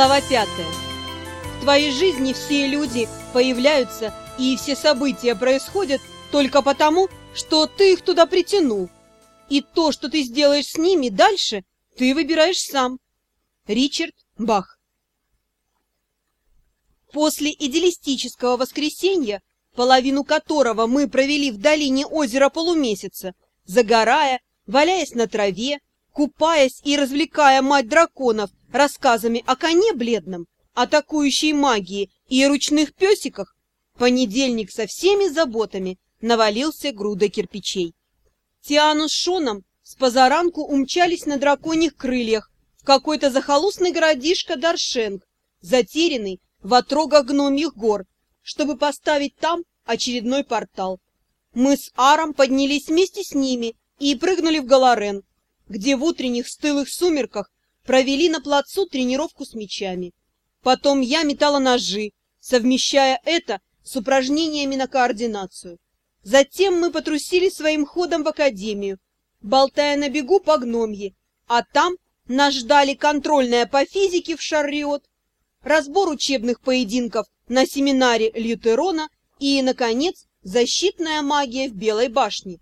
Глава пятая. В твоей жизни все люди появляются, и все события происходят только потому, что ты их туда притянул. И то, что ты сделаешь с ними дальше, ты выбираешь сам. Ричард Бах. После идеалистического воскресенья, половину которого мы провели в долине озера Полумесяца, загорая, валяясь на траве, купаясь и развлекая мать драконов рассказами о коне бледном, атакующей магии и ручных песиках, понедельник со всеми заботами навалился груда кирпичей. Тиану с Шоном с позаранку умчались на драконьих крыльях в какой-то захолустный городишко Даршенг, затерянный в отрогах гномьих гор, чтобы поставить там очередной портал. Мы с Аром поднялись вместе с ними и прыгнули в Галарен, где в утренних стылых сумерках провели на плацу тренировку с мечами. Потом я метала ножи, совмещая это с упражнениями на координацию. Затем мы потрусили своим ходом в академию, болтая на бегу по гномье, а там нас ждали контрольная по физике в Шарриот, разбор учебных поединков на семинаре Лютерона и, наконец, защитная магия в Белой башне.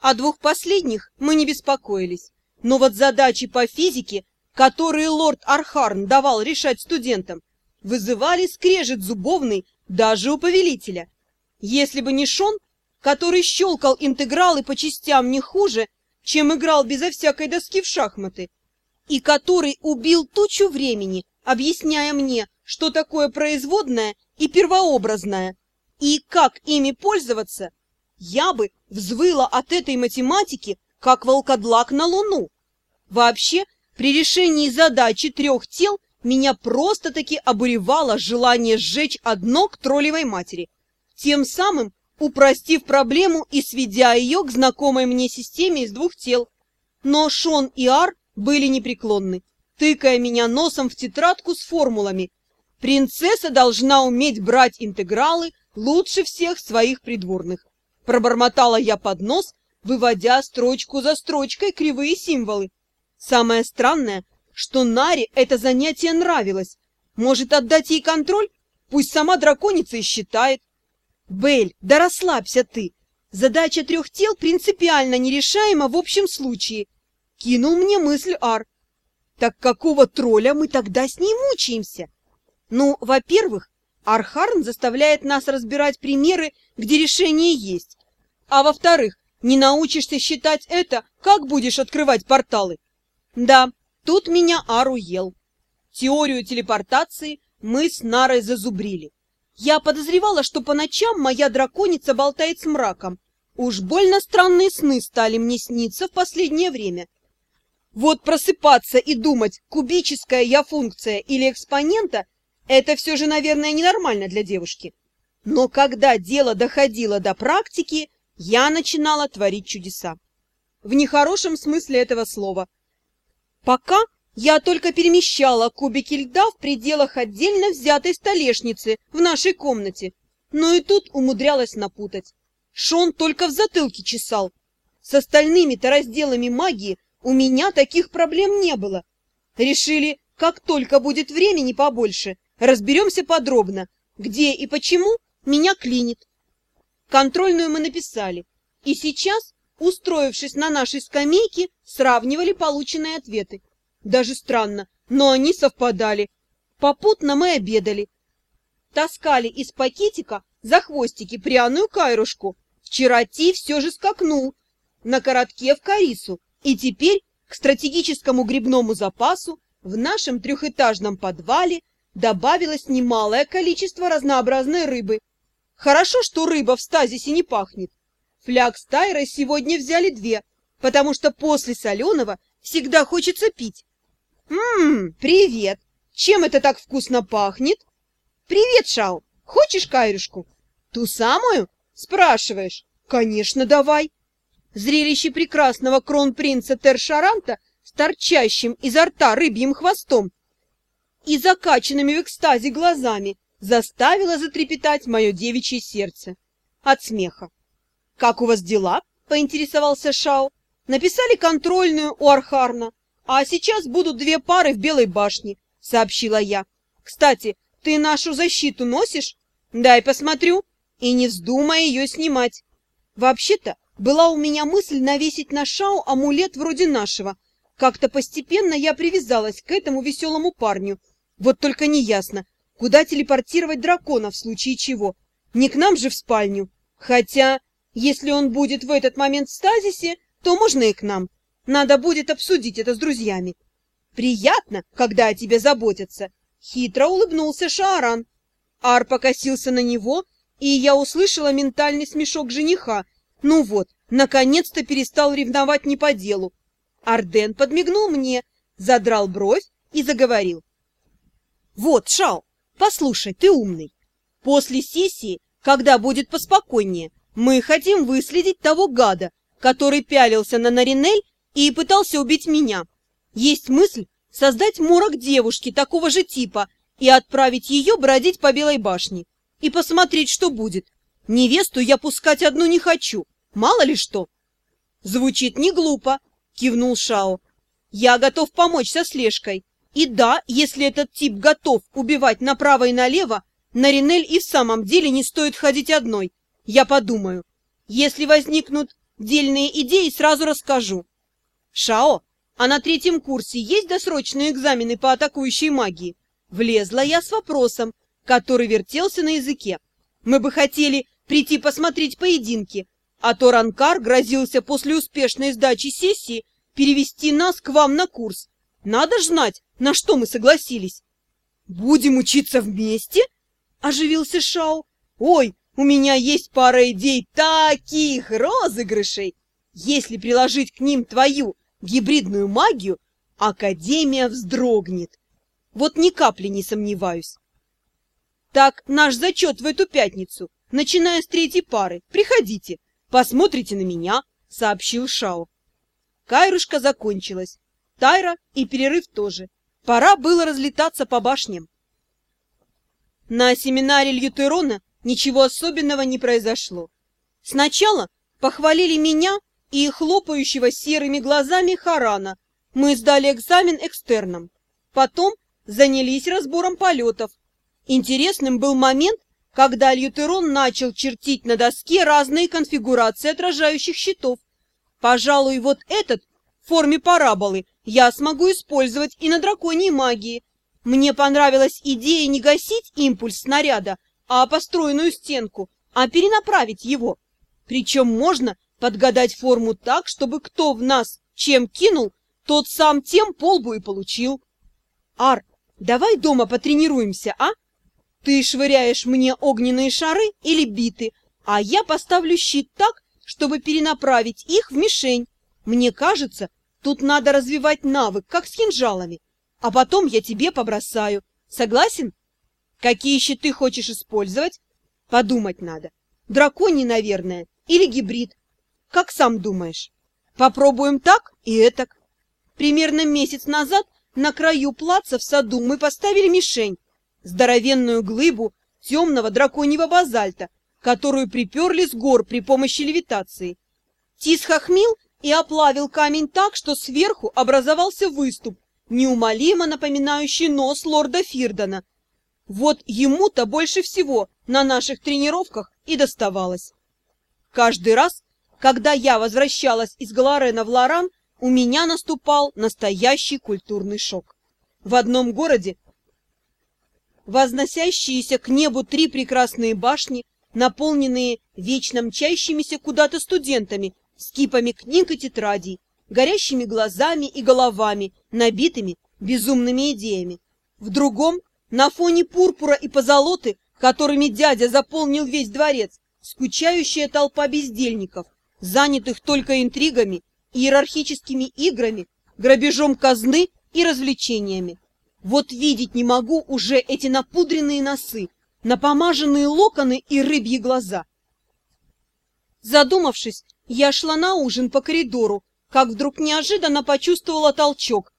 О двух последних мы не беспокоились. Но вот задачи по физике, которые лорд Архарн давал решать студентам, вызывали скрежет зубовный даже у повелителя. Если бы не Шон, который щелкал интегралы по частям не хуже, чем играл безо всякой доски в шахматы, и который убил тучу времени, объясняя мне, что такое производное и первообразное, и как ими пользоваться, я бы взвыла от этой математики, как волкодлак на луну. Вообще, при решении задачи трех тел меня просто-таки обуревало желание сжечь одно к троллевой матери, тем самым упростив проблему и сведя ее к знакомой мне системе из двух тел. Но Шон и Ар были непреклонны, тыкая меня носом в тетрадку с формулами. Принцесса должна уметь брать интегралы лучше всех своих придворных. Пробормотала я под нос, выводя строчку за строчкой кривые символы. Самое странное, что Наре это занятие нравилось. Может отдать ей контроль? Пусть сама драконица и считает. Бель, да расслабься ты. Задача трех тел принципиально нерешаема в общем случае. Кинул мне мысль Ар. Так какого тролля мы тогда с ней мучаемся? Ну, во-первых, Архарн заставляет нас разбирать примеры, где решение есть. А во-вторых, не научишься считать это, как будешь открывать порталы? Да, тут меня Ару ел. Теорию телепортации мы с Нарой зазубрили. Я подозревала, что по ночам моя драконица болтает с мраком. Уж больно странные сны стали мне сниться в последнее время. Вот просыпаться и думать, кубическая я функция или экспонента, это все же, наверное, ненормально для девушки. Но когда дело доходило до практики, я начинала творить чудеса. В нехорошем смысле этого слова – Пока я только перемещала кубики льда в пределах отдельно взятой столешницы в нашей комнате, но и тут умудрялась напутать. Шон только в затылке чесал. С остальными-то разделами магии у меня таких проблем не было. Решили, как только будет времени побольше, разберемся подробно, где и почему меня клинит. Контрольную мы написали, и сейчас устроившись на нашей скамейке, сравнивали полученные ответы. Даже странно, но они совпадали. Попутно мы обедали. Таскали из пакетика за хвостики пряную кайрушку. Вчера Ти все же скакнул на коротке в Карису, и теперь к стратегическому грибному запасу в нашем трехэтажном подвале добавилось немалое количество разнообразной рыбы. Хорошо, что рыба в стазисе не пахнет. Фляг с Тайрой сегодня взяли две, потому что после соленого всегда хочется пить. «Ммм, привет! Чем это так вкусно пахнет?» «Привет, Шау! Хочешь кайрюшку?» «Ту самую?» «Спрашиваешь?» «Конечно, давай!» Зрелище прекрасного кронпринца Тершаранта с торчащим изо рта рыбьим хвостом и закачанными в экстазе глазами заставило затрепетать мое девичье сердце от смеха. «Как у вас дела?» — поинтересовался Шао. «Написали контрольную у Архарна, а сейчас будут две пары в Белой башне. сообщила я. «Кстати, ты нашу защиту носишь? Дай посмотрю. И не вздумай ее снимать. Вообще-то, была у меня мысль навесить на шау амулет вроде нашего. Как-то постепенно я привязалась к этому веселому парню. Вот только неясно, куда телепортировать дракона в случае чего. Не к нам же в спальню. Хотя, если он будет в этот момент в стазисе, то можно и к нам. Надо будет обсудить это с друзьями. Приятно, когда о тебе заботятся. Хитро улыбнулся Шааран. Ар покосился на него, и я услышала ментальный смешок жениха. Ну вот, наконец-то перестал ревновать не по делу. Арден подмигнул мне, задрал бровь и заговорил. Вот, Шао, послушай, ты умный. После сессии, когда будет поспокойнее, мы хотим выследить того гада, который пялился на Наринель и пытался убить меня. Есть мысль создать морок девушки такого же типа и отправить ее бродить по Белой башне и посмотреть, что будет. Невесту я пускать одну не хочу, мало ли что. Звучит не глупо, кивнул Шао. Я готов помочь со слежкой. И да, если этот тип готов убивать направо и налево, на Ринель и в самом деле не стоит ходить одной. Я подумаю. Если возникнут дельные идеи, сразу расскажу. Шао, а на третьем курсе есть досрочные экзамены по атакующей магии? Влезла я с вопросом, который вертелся на языке. Мы бы хотели прийти посмотреть поединки, а то Ранкар грозился после успешной сдачи сессии перевести нас к вам на курс. Надо ж знать, на что мы согласились. Будем учиться вместе? Оживился Шау. Ой, у меня есть пара идей таких розыгрышей. Если приложить к ним твою гибридную магию, Академия вздрогнет. Вот ни капли не сомневаюсь. Так, наш зачет в эту пятницу, начиная с третьей пары. Приходите, посмотрите на меня, сообщил Шао. Кайрушка закончилась. Тайра и перерыв тоже. Пора было разлетаться по башням. На семинаре Льютерона ничего особенного не произошло. Сначала похвалили меня и хлопающего серыми глазами Харана. Мы сдали экзамен экстерном. Потом занялись разбором полетов. Интересным был момент, когда Льютерон начал чертить на доске разные конфигурации отражающих щитов. Пожалуй, вот этот в форме параболы я смогу использовать и на драконьей магии. Мне понравилась идея не гасить импульс снаряда, а построенную стенку, а перенаправить его. Причем можно подгадать форму так, чтобы кто в нас чем кинул, тот сам тем полбу и получил. Ар, давай дома потренируемся, а? Ты швыряешь мне огненные шары или биты, а я поставлю щит так, чтобы перенаправить их в мишень. Мне кажется, тут надо развивать навык, как с кинжалами, а потом я тебе побросаю. Согласен? Какие щиты хочешь использовать? Подумать надо. Драконий, наверное, или гибрид. Как сам думаешь? Попробуем так и этак. Примерно месяц назад на краю плаца в саду мы поставили мишень, здоровенную глыбу темного драконьего базальта, которую приперли с гор при помощи левитации. Тис хохмил и оплавил камень так, что сверху образовался выступ, неумолимо напоминающий нос лорда Фирдона. Вот ему-то больше всего на наших тренировках и доставалось. Каждый раз, когда я возвращалась из Галарена в Лоран, у меня наступал настоящий культурный шок. В одном городе возносящиеся к небу три прекрасные башни, наполненные вечно мчащимися куда-то студентами с кипами книг и тетрадей, горящими глазами и головами, набитыми безумными идеями. В другом, на фоне пурпура и позолоты, которыми дядя заполнил весь дворец, скучающая толпа бездельников, занятых только интригами, иерархическими играми, грабежом казны и развлечениями. Вот видеть не могу уже эти напудренные носы, напомаженные локоны и рыбьи глаза. Задумавшись, я шла на ужин по коридору, как вдруг неожиданно почувствовала толчок.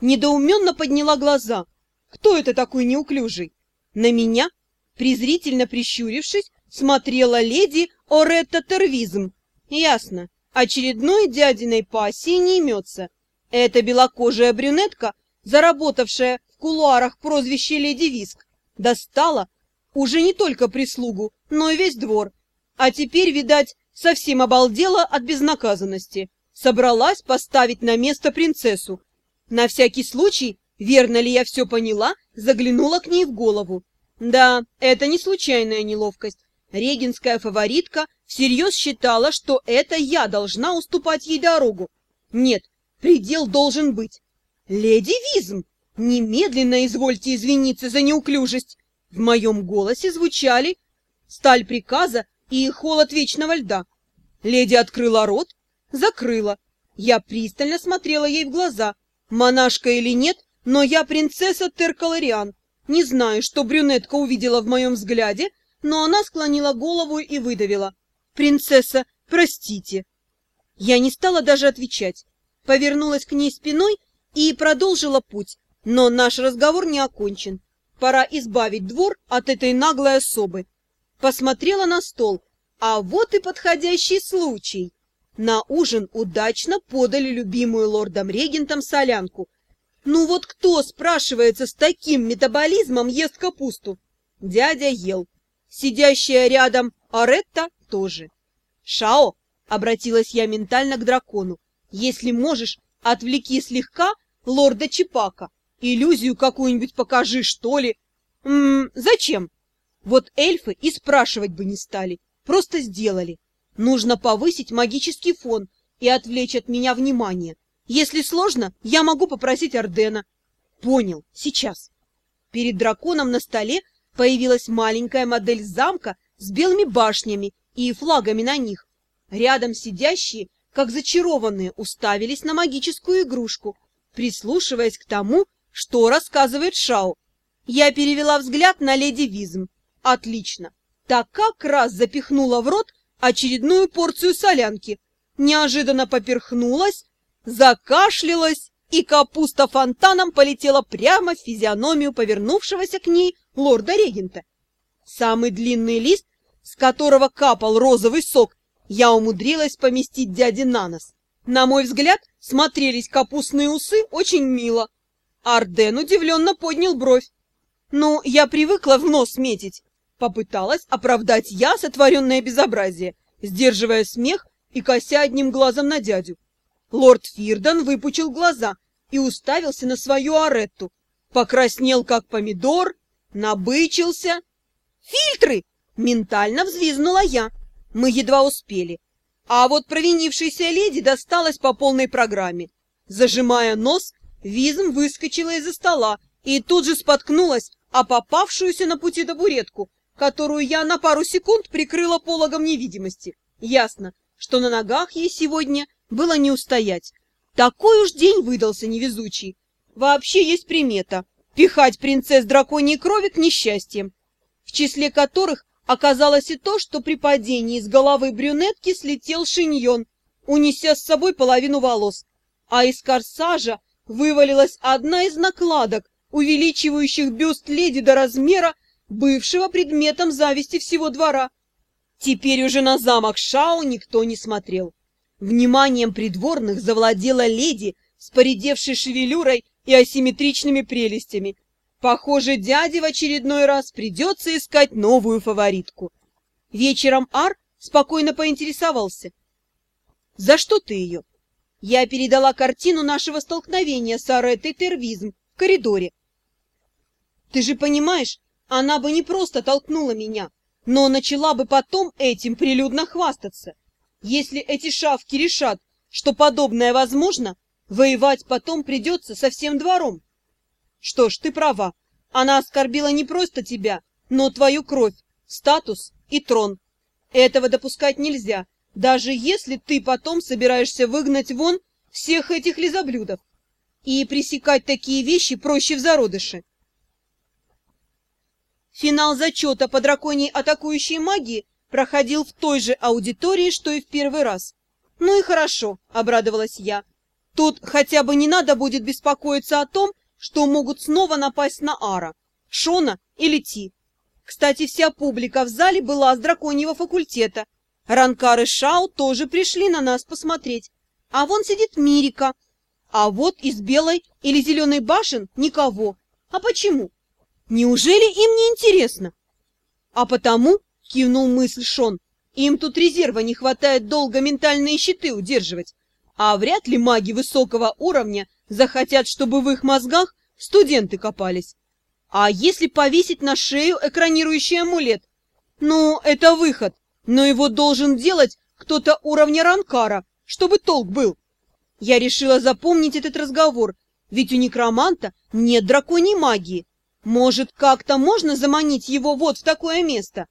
Недоуменно подняла глаза. Кто это такой неуклюжий? На меня, презрительно прищурившись, смотрела леди Оретта Тервизм. Ясно, очередной дядиной пассии не имется. Эта белокожая брюнетка, заработавшая в кулуарах прозвище Леди Виск. Достала уже не только прислугу, но и весь двор. А теперь, видать, совсем обалдела от безнаказанности. Собралась поставить на место принцессу. На всякий случай, верно ли я все поняла, заглянула к ней в голову. Да, это не случайная неловкость. Регинская фаворитка всерьез считала, что это я должна уступать ей дорогу. Нет, предел должен быть. Леди Визм, немедленно извольте извиниться за неуклюжесть. В моем голосе звучали сталь приказа и холод вечного льда. Леди открыла рот, закрыла. Я пристально смотрела ей в глаза. Монашка или нет, но я принцесса Теркалариан. Не знаю, что брюнетка увидела в моем взгляде, но она склонила голову и выдавила. «Принцесса, простите!» Я не стала даже отвечать. Повернулась к ней спиной и продолжила путь, но наш разговор не окончен. Пора избавить двор от этой наглой особы. Посмотрела на стол, а вот и подходящий случай. На ужин удачно подали любимую лордом-регентом солянку. Ну вот кто, спрашивается, с таким метаболизмом ест капусту? Дядя ел. Сидящая рядом Аретта тоже. «Шао!» — обратилась я ментально к дракону. «Если можешь, отвлеки слегка лорда Чипака. Иллюзию какую-нибудь покажи, что ли?» «Ммм, зачем?» Вот эльфы и спрашивать бы не стали, просто сделали. Нужно повысить магический фон и отвлечь от меня внимание. Если сложно, я могу попросить Ордена. Понял, сейчас. Перед драконом на столе появилась маленькая модель замка с белыми башнями и флагами на них. Рядом сидящие, как зачарованные, уставились на магическую игрушку, прислушиваясь к тому, что рассказывает Шау. Я перевела взгляд на леди Визм. Отлично. Так как раз запихнула в рот очередную порцию солянки. Неожиданно поперхнулась, закашлялась, и капуста фонтаном полетела прямо в физиономию повернувшегося к ней лорда-регента. Самый длинный лист, с которого капал розовый сок, я умудрилась поместить дяде на нос. На мой взгляд, смотрелись капустные усы очень мило. Арден удивленно поднял бровь. «Ну, я привыкла в нос метить», — попыталась оправдать я сотворенное безобразие, сдерживая смех и кося одним глазом на дядю. Лорд Фирдан выпучил глаза и уставился на свою аретту, покраснел, как помидор, Набычился. Фильтры! Ментально взвизнула я. Мы едва успели. А вот провинившейся леди досталась по полной программе. Зажимая нос, Визм выскочила из-за стола и тут же споткнулась о попавшуюся на пути табуретку, которую я на пару секунд прикрыла пологом невидимости. Ясно, что на ногах ей сегодня было не устоять. Такой уж день выдался невезучий. Вообще есть примета пихать принцесс драконьей крови к несчастьям, в числе которых оказалось и то, что при падении с головы брюнетки слетел шиньон, унеся с собой половину волос, а из корсажа вывалилась одна из накладок, увеличивающих бюст леди до размера, бывшего предметом зависти всего двора. Теперь уже на замок Шао никто не смотрел. Вниманием придворных завладела леди с шевелюрой и асимметричными прелестями. Похоже, дяде в очередной раз придется искать новую фаворитку. Вечером Ар спокойно поинтересовался. «За что ты ее?» Я передала картину нашего столкновения с Аретой Тервизм в коридоре. «Ты же понимаешь, она бы не просто толкнула меня, но начала бы потом этим прилюдно хвастаться. Если эти шавки решат, что подобное возможно, Воевать потом придется со всем двором. Что ж, ты права. Она оскорбила не просто тебя, но твою кровь, статус и трон. Этого допускать нельзя, даже если ты потом собираешься выгнать вон всех этих лизоблюдов. И пресекать такие вещи проще в зародыше. Финал зачета по драконьей атакующей магии проходил в той же аудитории, что и в первый раз. Ну и хорошо, обрадовалась я. Тут хотя бы не надо будет беспокоиться о том, что могут снова напасть на Ара, Шона или Ти. Кстати, вся публика в зале была с драконьего факультета. Ранкар и Шау тоже пришли на нас посмотреть. А вон сидит Мирика. А вот из белой или зеленой башен никого. А почему? Неужели им не интересно? А потому, кивнул мысль Шон, им тут резерва не хватает долго ментальные щиты удерживать. А вряд ли маги высокого уровня захотят, чтобы в их мозгах студенты копались. А если повесить на шею экранирующий амулет? Ну, это выход, но его должен делать кто-то уровня ранкара, чтобы толк был. Я решила запомнить этот разговор, ведь у некроманта нет драконьей магии. Может, как-то можно заманить его вот в такое место?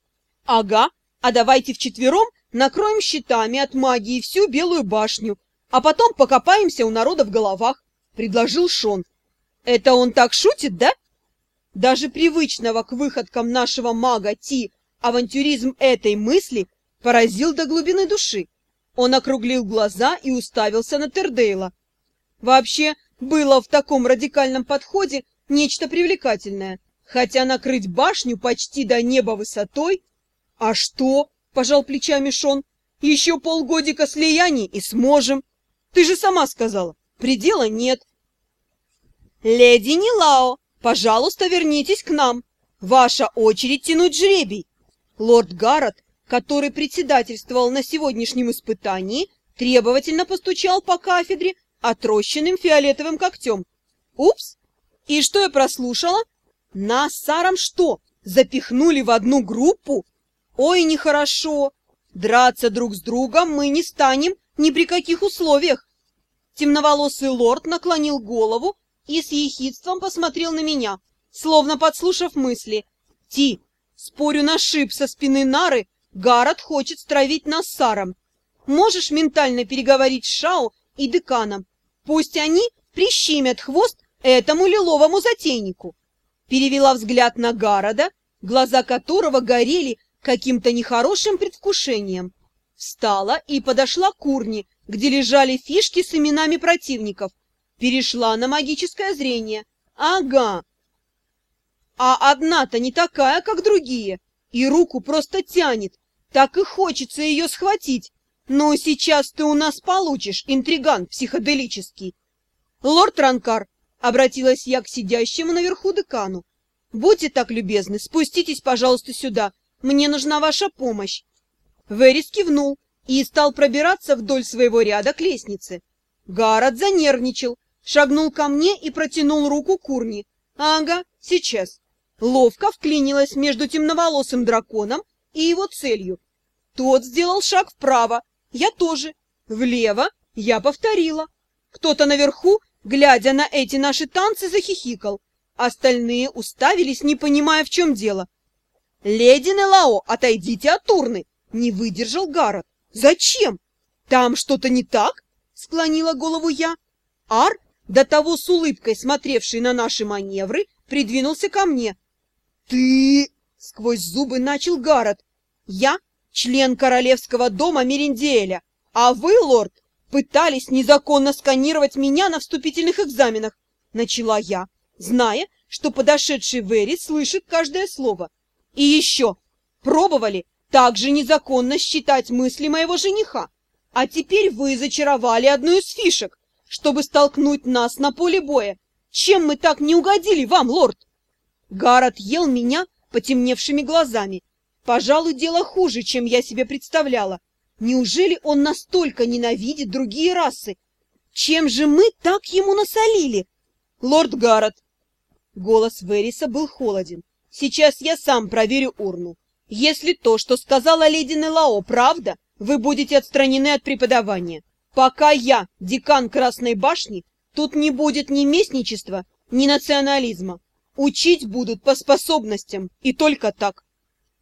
Ага, а давайте вчетвером накроем щитами от магии всю Белую башню, а потом покопаемся у народа в головах, — предложил Шон. Это он так шутит, да? Даже привычного к выходкам нашего мага Ти авантюризм этой мысли поразил до глубины души. Он округлил глаза и уставился на Тердейла. Вообще, было в таком радикальном подходе нечто привлекательное, хотя накрыть башню почти до неба высотой... А что? — пожал плечами Шон. Еще полгодика слияний и сможем. Ты же сама сказала, предела нет. Леди Нилао, пожалуйста, вернитесь к нам. Ваша очередь тянуть жребий. Лорд Гаррет который председательствовал на сегодняшнем испытании, требовательно постучал по кафедре отрощенным фиолетовым когтем. Упс! И что я прослушала? Нас с Саром что, запихнули в одну группу? Ой, нехорошо! Драться друг с другом мы не станем ни при каких условиях. Темноволосый лорд наклонил голову и с ехидством посмотрел на меня, словно подслушав мысли. Ти, спорю на шип со спины нары, Гаррет хочет стравить нас с Саром. Можешь ментально переговорить с Шао и деканом. Пусть они прищемят хвост этому лиловому затейнику. Перевела взгляд на Гарода, глаза которого горели каким-то нехорошим предвкушением. Встала и подошла к урне, где лежали фишки с именами противников. Перешла на магическое зрение. Ага. А одна-то не такая, как другие, и руку просто тянет, так и хочется ее схватить. Но сейчас ты у нас получишь, интриган психоделический. Лорд Ранкар, обратилась я к сидящему наверху декану. Будьте так любезны, спуститесь, пожалуйста, сюда. Мне нужна ваша помощь. Верис кивнул и стал пробираться вдоль своего ряда к лестнице. Гаррет занервничал, шагнул ко мне и протянул руку Курни. Ага, сейчас. Ловко вклинилась между темноволосым драконом и его целью. Тот сделал шаг вправо, я тоже. Влево я повторила. Кто-то наверху, глядя на эти наши танцы, захихикал. Остальные уставились, не понимая, в чем дело. «Леди Нелао, отойдите от урны!» — не выдержал Гаррет. «Зачем? Там что-то не так?» — склонила голову я. Ар, до того с улыбкой смотревший на наши маневры, придвинулся ко мне. «Ты...» Сквозь зубы начал Гаррет. «Я член королевского дома Меринделя, а вы, лорд, пытались незаконно сканировать меня на вступительных экзаменах», начала я, зная, что подошедший Вэри слышит каждое слово. «И еще пробовали также незаконно считать мысли моего жениха, а теперь вы зачаровали одну из фишек, чтобы столкнуть нас на поле боя. Чем мы так не угодили вам, лорд?» Гаррет ел меня, потемневшими глазами. Пожалуй, дело хуже, чем я себе представляла. Неужели он настолько ненавидит другие расы? Чем же мы так ему насолили? Лорд Гаррет. Голос Вериса был холоден. Сейчас я сам проверю урну. Если то, что сказала леди Нелао, правда, вы будете отстранены от преподавания. Пока я декан Красной башни, тут не будет ни местничества, ни национализма. Учить будут по способностям, и только так.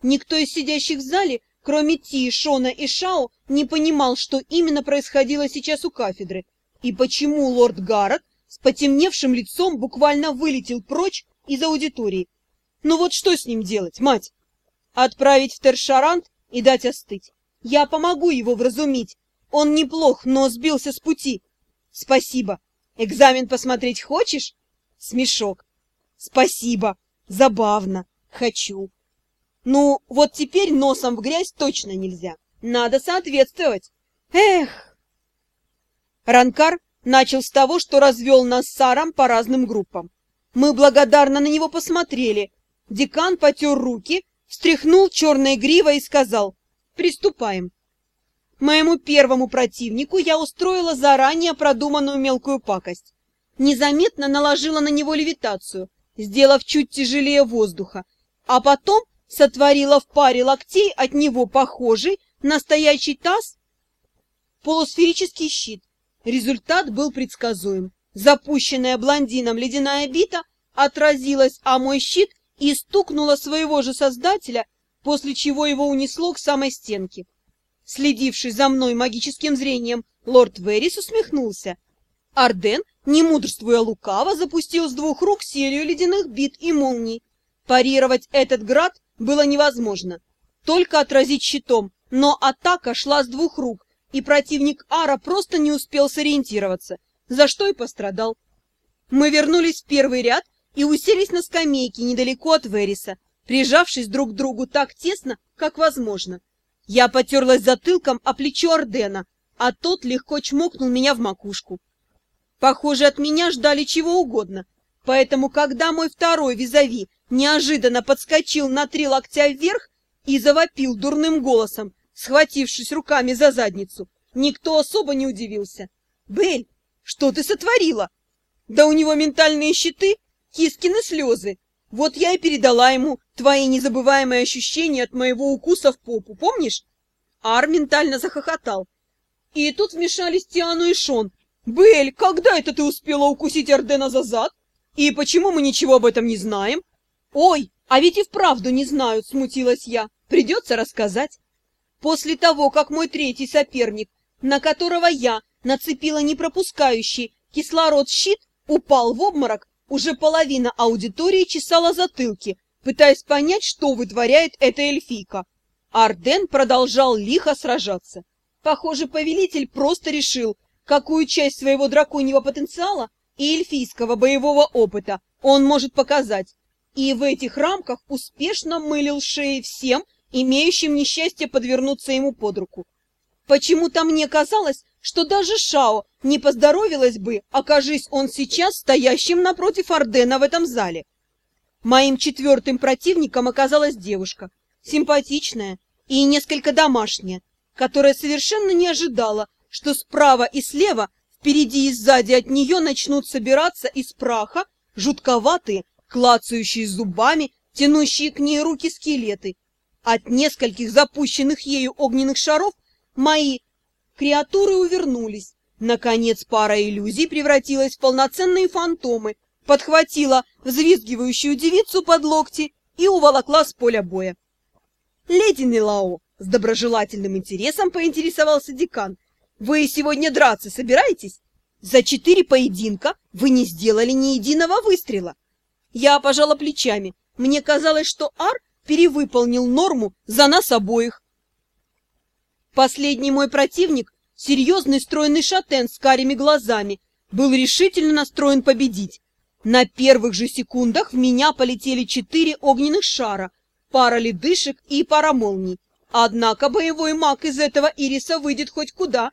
Никто из сидящих в зале, кроме Ти, Шона и Шао, не понимал, что именно происходило сейчас у кафедры, и почему лорд Гаррет с потемневшим лицом буквально вылетел прочь из аудитории. Ну вот что с ним делать, мать? Отправить в Тершарант и дать остыть. Я помогу его вразумить. Он неплох, но сбился с пути. Спасибо. Экзамен посмотреть хочешь? Смешок. Спасибо. Забавно. Хочу. Ну, вот теперь носом в грязь точно нельзя. Надо соответствовать. Эх! Ранкар начал с того, что развел нас с Саром по разным группам. Мы благодарно на него посмотрели. Декан потер руки, встряхнул черной гривой и сказал «Приступаем». Моему первому противнику я устроила заранее продуманную мелкую пакость. Незаметно наложила на него левитацию, сделав чуть тяжелее воздуха, а потом сотворила в паре локтей от него похожий настоящий таз полусферический щит. Результат был предсказуем. Запущенная блондином ледяная бита отразилась о мой щит и стукнула своего же создателя, после чего его унесло к самой стенке. Следивший за мной магическим зрением, лорд Верис усмехнулся. Арден, не мудрствуя лукаво, запустил с двух рук серию ледяных бит и молний. Парировать этот град было невозможно. Только отразить щитом, но атака шла с двух рук, и противник Ара просто не успел сориентироваться, за что и пострадал. Мы вернулись в первый ряд и уселись на скамейке недалеко от Вериса, прижавшись друг к другу так тесно, как возможно. Я потерлась затылком о плечо Ордена, а тот легко чмокнул меня в макушку. Похоже, от меня ждали чего угодно, поэтому, когда мой второй визави неожиданно подскочил на три локтя вверх и завопил дурным голосом, схватившись руками за задницу, никто особо не удивился. «Бель, что ты сотворила?» «Да у него ментальные щиты, кискины слезы, вот я и передала ему твои незабываемые ощущения от моего укуса в попу, помнишь? Ар ментально захохотал. И тут вмешались Тиану и Шон. «Белль, когда это ты успела укусить Ардена за зад? И почему мы ничего об этом не знаем?» «Ой, а ведь и вправду не знают», — смутилась я. «Придется рассказать». После того, как мой третий соперник, на которого я нацепила непропускающий кислород щит, упал в обморок, уже половина аудитории чесала затылки, пытаясь понять, что вытворяет эта эльфийка. Арден продолжал лихо сражаться. Похоже, повелитель просто решил, какую часть своего драконьего потенциала и эльфийского боевого опыта он может показать, и в этих рамках успешно мылил шеи всем, имеющим несчастье подвернуться ему под руку. Почему-то мне казалось, что даже Шао не поздоровилась бы, окажись он сейчас стоящим напротив Ордена в этом зале. Моим четвертым противником оказалась девушка, симпатичная и несколько домашняя, которая совершенно не ожидала, что справа и слева, впереди и сзади от нее начнут собираться из праха жутковатые, клацающие зубами, тянущие к ней руки скелеты. От нескольких запущенных ею огненных шаров Мои креатуры увернулись. Наконец пара иллюзий превратилась в полноценные фантомы, подхватила взвизгивающую девицу под локти и уволокла с поля боя. «Леди Нелао!» — с доброжелательным интересом поинтересовался декан. «Вы сегодня драться собираетесь? За четыре поединка вы не сделали ни единого выстрела!» Я пожала плечами. Мне казалось, что Ар перевыполнил норму за нас обоих. Последний мой противник, серьезный стройный шатен с карими глазами, был решительно настроен победить. На первых же секундах в меня полетели четыре огненных шара, пара ледышек и пара молний. Однако боевой маг из этого ириса выйдет хоть куда.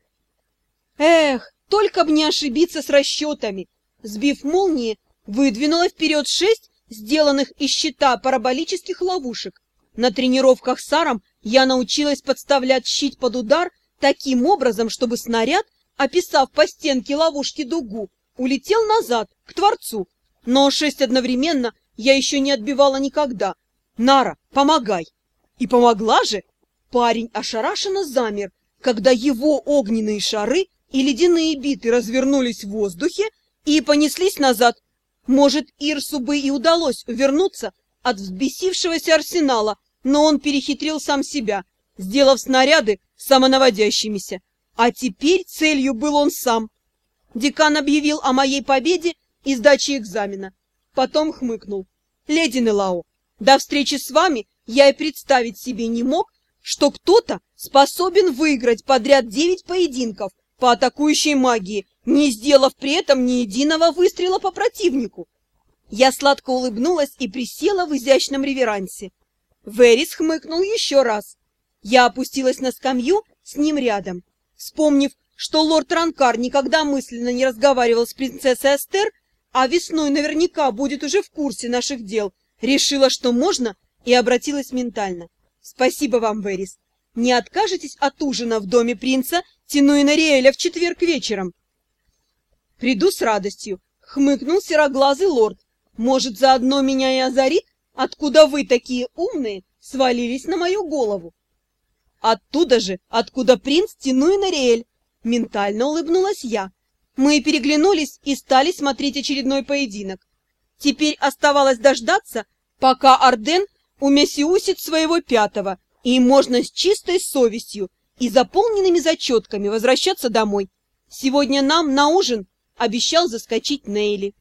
Эх, только б не ошибиться с расчетами. Сбив молнии, выдвинула вперед шесть сделанных из щита параболических ловушек. На тренировках с Саром я научилась подставлять щит под удар таким образом, чтобы снаряд, описав по стенке ловушки дугу, улетел назад, к Творцу. Но шесть одновременно я еще не отбивала никогда. Нара, помогай! И помогла же! Парень ошарашенно замер, когда его огненные шары и ледяные биты развернулись в воздухе и понеслись назад. Может, Ирсу бы и удалось вернуться от взбесившегося арсенала, но он перехитрил сам себя, сделав снаряды самонаводящимися. А теперь целью был он сам. Декан объявил о моей победе и сдаче экзамена. Потом хмыкнул. «Леди Нелао, до встречи с вами я и представить себе не мог, что кто-то способен выиграть подряд девять поединков по атакующей магии, не сделав при этом ни единого выстрела по противнику. Я сладко улыбнулась и присела в изящном реверансе. Верис хмыкнул еще раз. Я опустилась на скамью с ним рядом. Вспомнив, что лорд Ранкар никогда мысленно не разговаривал с принцессой Эстер, а весной наверняка будет уже в курсе наших дел, решила, что можно, и обратилась ментально. Спасибо вам, Верис. Не откажетесь от ужина в доме принца Тинуина Риэля в четверг вечером? Приду с радостью, хмыкнул сероглазый лорд. Может, заодно меня и озарит, откуда вы такие умные свалились на мою голову? Оттуда же, откуда принц Тинуин Ариэль. Ментально улыбнулась я. Мы переглянулись и стали смотреть очередной поединок. Теперь оставалось дождаться, пока Арден умесиусит своего пятого, и можно с чистой совестью и заполненными зачетками возвращаться домой. Сегодня нам на ужин обещал заскочить Нейли.